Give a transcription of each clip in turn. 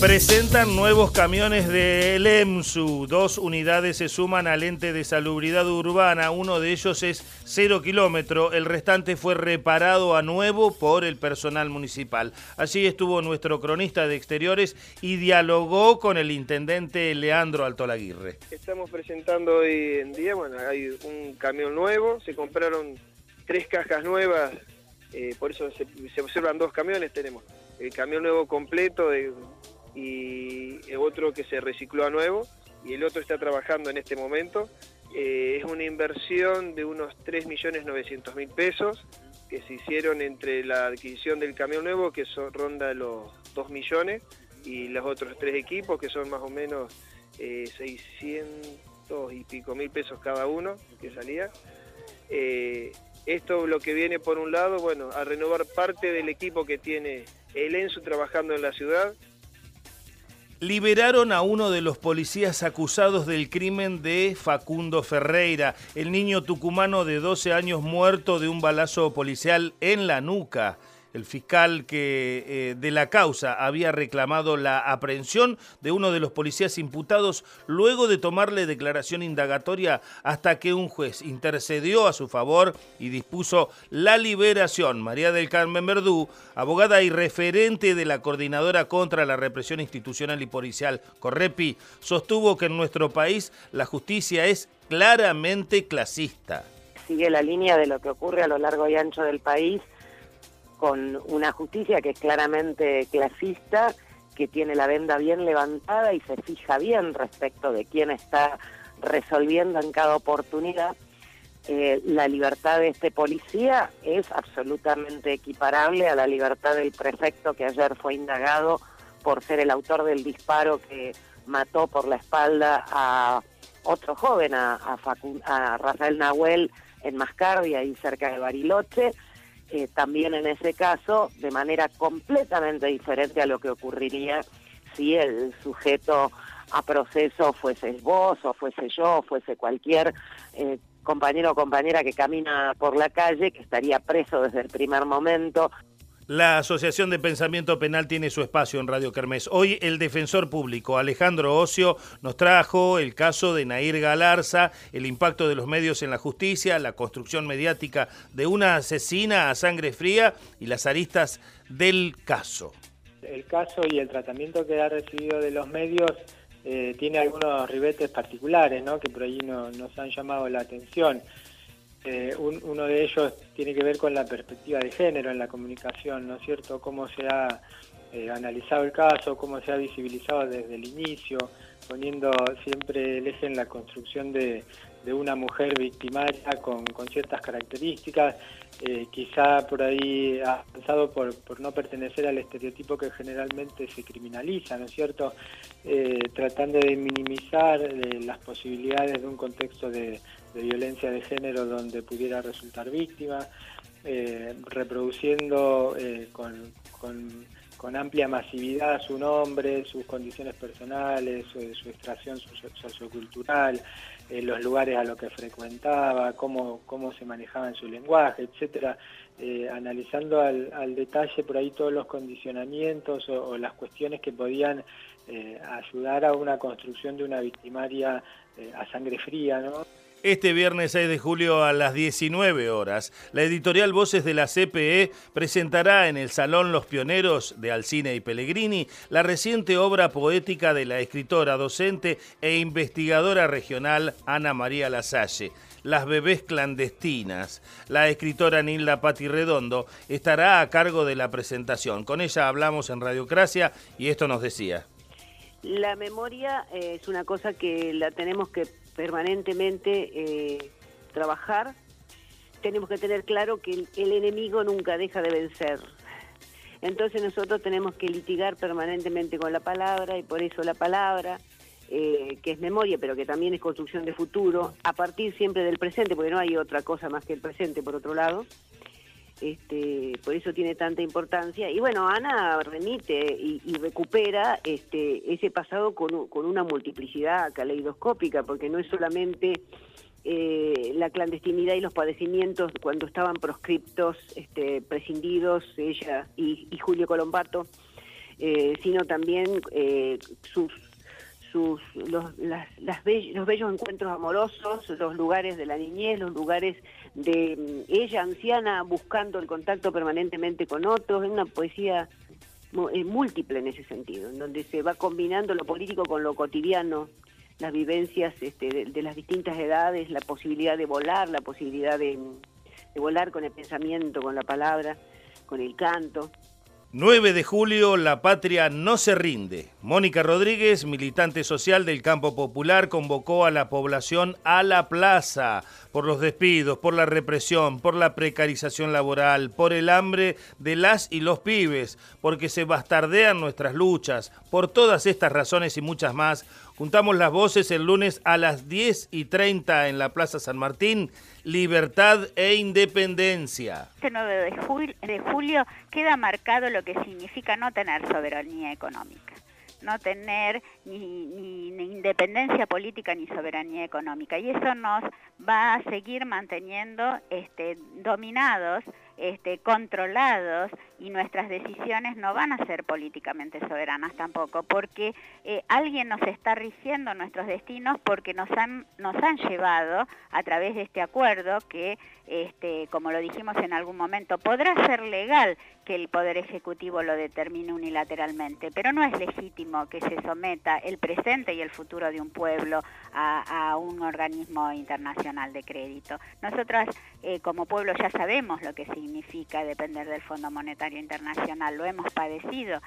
Presentan nuevos camiones del EMSU. Dos unidades se suman al ente de salubridad urbana. Uno de ellos es cero kilómetro. El restante fue reparado a nuevo por el personal municipal. Allí estuvo nuestro cronista de exteriores y dialogó con el intendente Leandro Altolaguirre. Estamos presentando hoy en día, bueno, hay un camión nuevo. Se compraron tres cajas nuevas. Eh, por eso se, se observan dos camiones. Tenemos el camión nuevo completo de y otro que se recicló a nuevo y el otro está trabajando en este momento. Eh, es una inversión de unos 3.900.000 pesos que se hicieron entre la adquisición del camión nuevo, que son, ronda los 2 millones, y los otros tres equipos, que son más o menos 600 eh, y pico mil pesos cada uno, que salía. Eh, esto lo que viene por un lado, bueno, a renovar parte del equipo que tiene el ENSU trabajando en la ciudad, liberaron a uno de los policías acusados del crimen de Facundo Ferreira, el niño tucumano de 12 años muerto de un balazo policial en la nuca el fiscal que eh, de la causa había reclamado la aprehensión de uno de los policías imputados luego de tomarle declaración indagatoria hasta que un juez intercedió a su favor y dispuso la liberación. María del Carmen Verdú, abogada y referente de la Coordinadora contra la Represión Institucional y Policial, Correpi, sostuvo que en nuestro país la justicia es claramente clasista. Sigue la línea de lo que ocurre a lo largo y ancho del país con una justicia que es claramente clasista, que tiene la venda bien levantada y se fija bien respecto de quién está resolviendo en cada oportunidad. Eh, la libertad de este policía es absolutamente equiparable a la libertad del prefecto que ayer fue indagado por ser el autor del disparo que mató por la espalda a otro joven, a, a Rafael Nahuel en Mascardia, ahí cerca de Bariloche, eh, también en ese caso de manera completamente diferente a lo que ocurriría si el sujeto a proceso fuese vos o fuese yo o fuese cualquier eh, compañero o compañera que camina por la calle, que estaría preso desde el primer momento. La Asociación de Pensamiento Penal tiene su espacio en Radio Kermés. Hoy el defensor público Alejandro Ocio nos trajo el caso de Nair Galarza, el impacto de los medios en la justicia, la construcción mediática de una asesina a sangre fría y las aristas del caso. El caso y el tratamiento que ha recibido de los medios eh, tiene algunos ribetes particulares ¿no? que por ahí nos han llamado la atención. Eh, uno de ellos tiene que ver con la perspectiva de género en la comunicación, ¿no es cierto? Cómo se ha eh, analizado el caso, cómo se ha visibilizado desde el inicio, poniendo siempre el eje en la construcción de, una mujer victimaria con, ciertas características, eh, quizá por ahí ha pensado por, no pertenecer al estereotipo que generalmente se criminaliza, ¿no es cierto? tratando de minimizar las posibilidades de un contexto de, de violencia de género donde pudiera resultar víctima, eh, reproduciendo eh, con, con, amplia masividad su nombre, sus condiciones personales, su, extracción sociocultural, eh, los lugares a los que frecuentaba, cómo, cómo se manejaba en su lenguaje, etcétera, analizando al, al, detalle por ahí todos los condicionamientos o las cuestiones que podían ayudar a una construcción de una victimaria a sangre fría. Este viernes 6 de julio a las 19 horas, la editorial Voces de la CPE presentará en el Salón Los Pioneros de Alcine y Pellegrini la reciente obra poética de la escritora, docente e investigadora regional Ana María Lasalle. Las bebés clandestinas. La escritora Nilda Pati Redondo estará a cargo de la presentación. Con ella hablamos en Radiocracia y esto nos decía. La memoria eh, es una cosa que la tenemos que permanentemente eh, trabajar. Tenemos que tener claro que el, enemigo nunca deja de vencer. Entonces nosotros tenemos que litigar permanentemente con la palabra y por eso la palabra, eh, que es memoria, pero que también es construcción de futuro, a partir siempre del presente, porque no hay otra cosa más que el presente, por otro lado, este, por eso tiene tanta importancia. Y bueno, Ana remite y, recupera este, ese pasado con, una multiplicidad caleidoscópica, porque no es solamente eh, la clandestinidad y los padecimientos cuando estaban proscriptos, este, prescindidos, ella y, Julio Colombato, eh, sino también eh, sus, sus, los, las, los bellos encuentros amorosos, los lugares de la niñez, los lugares de mm, ella anciana buscando el contacto permanentemente con otros, es una poesía múltiple en ese sentido, en donde se va combinando lo político con lo cotidiano, las vivencias este, de, las distintas edades, la posibilidad de volar, la posibilidad de, de volar con el pensamiento, con la palabra, con el canto. 9 de julio, la patria no se rinde. Mónica Rodríguez, militante social del campo popular, convocó a la población a la plaza por los despidos, por la represión, por la precarización laboral, por el hambre de las y los pibes, porque se bastardean nuestras luchas. Por todas estas razones y muchas más, juntamos las voces el lunes a las 10 y 30 en la Plaza San Martín libertad e independencia. Este 9 de julio, queda marcado lo que significa no tener soberanía económica no tener ni, ni, independencia política ni soberanía económica. Y eso nos va a seguir manteniendo este, dominados este, controlados y nuestras decisiones no van a ser políticamente soberanas tampoco, porque eh, alguien nos está rigiendo nuestros destinos porque nos han, nos han llevado a través de este acuerdo que, este, como lo dijimos en algún momento, podrá ser legal que el Poder Ejecutivo lo determine unilateralmente, pero no es legítimo que se someta el presente y el futuro de un pueblo a, un organismo internacional de crédito. Nosotras, eh, como pueblo, ya sabemos lo que significa significa depender del Fondo Monetario Internacional, lo hemos padecido.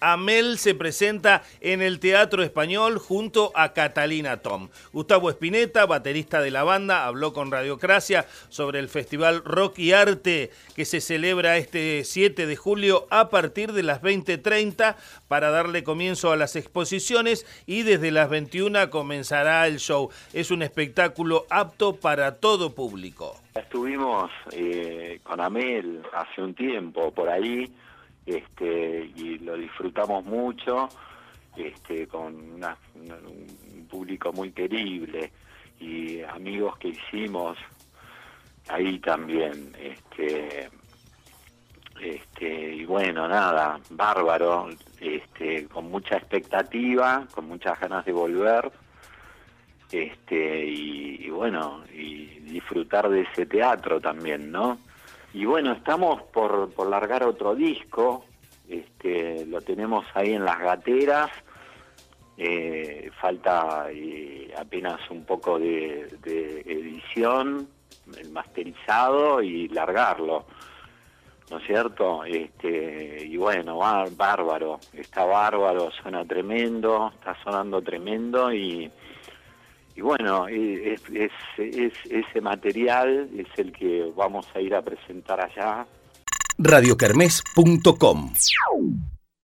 Amel se presenta en el Teatro Español junto a Catalina Tom. Gustavo Espineta, baterista de la banda, habló con Radiocracia sobre el Festival Rock y Arte que se celebra este 7 de julio a partir de las 20.30 para darle comienzo a las exposiciones y desde las 21 comenzará el show. Es un espectáculo apto para todo público. Estuvimos eh, con Amel hace un tiempo por ahí este, y lo disfrutamos mucho, este, con un público muy querible y amigos que hicimos ahí también. Este, este, y bueno, nada, bárbaro, este, con mucha expectativa, con muchas ganas de volver, este, y bueno, y disfrutar de ese teatro también, ¿no? Y bueno, estamos por, por largar otro disco, este, lo tenemos ahí en las gateras, eh, falta eh, apenas un poco de, edición, el masterizado y largarlo, ¿no es cierto? Este, y bueno, bárbaro, está bárbaro, suena tremendo, está sonando tremendo y y bueno, es, ese material es el que vamos a ir a presentar allá. radiocarmes.com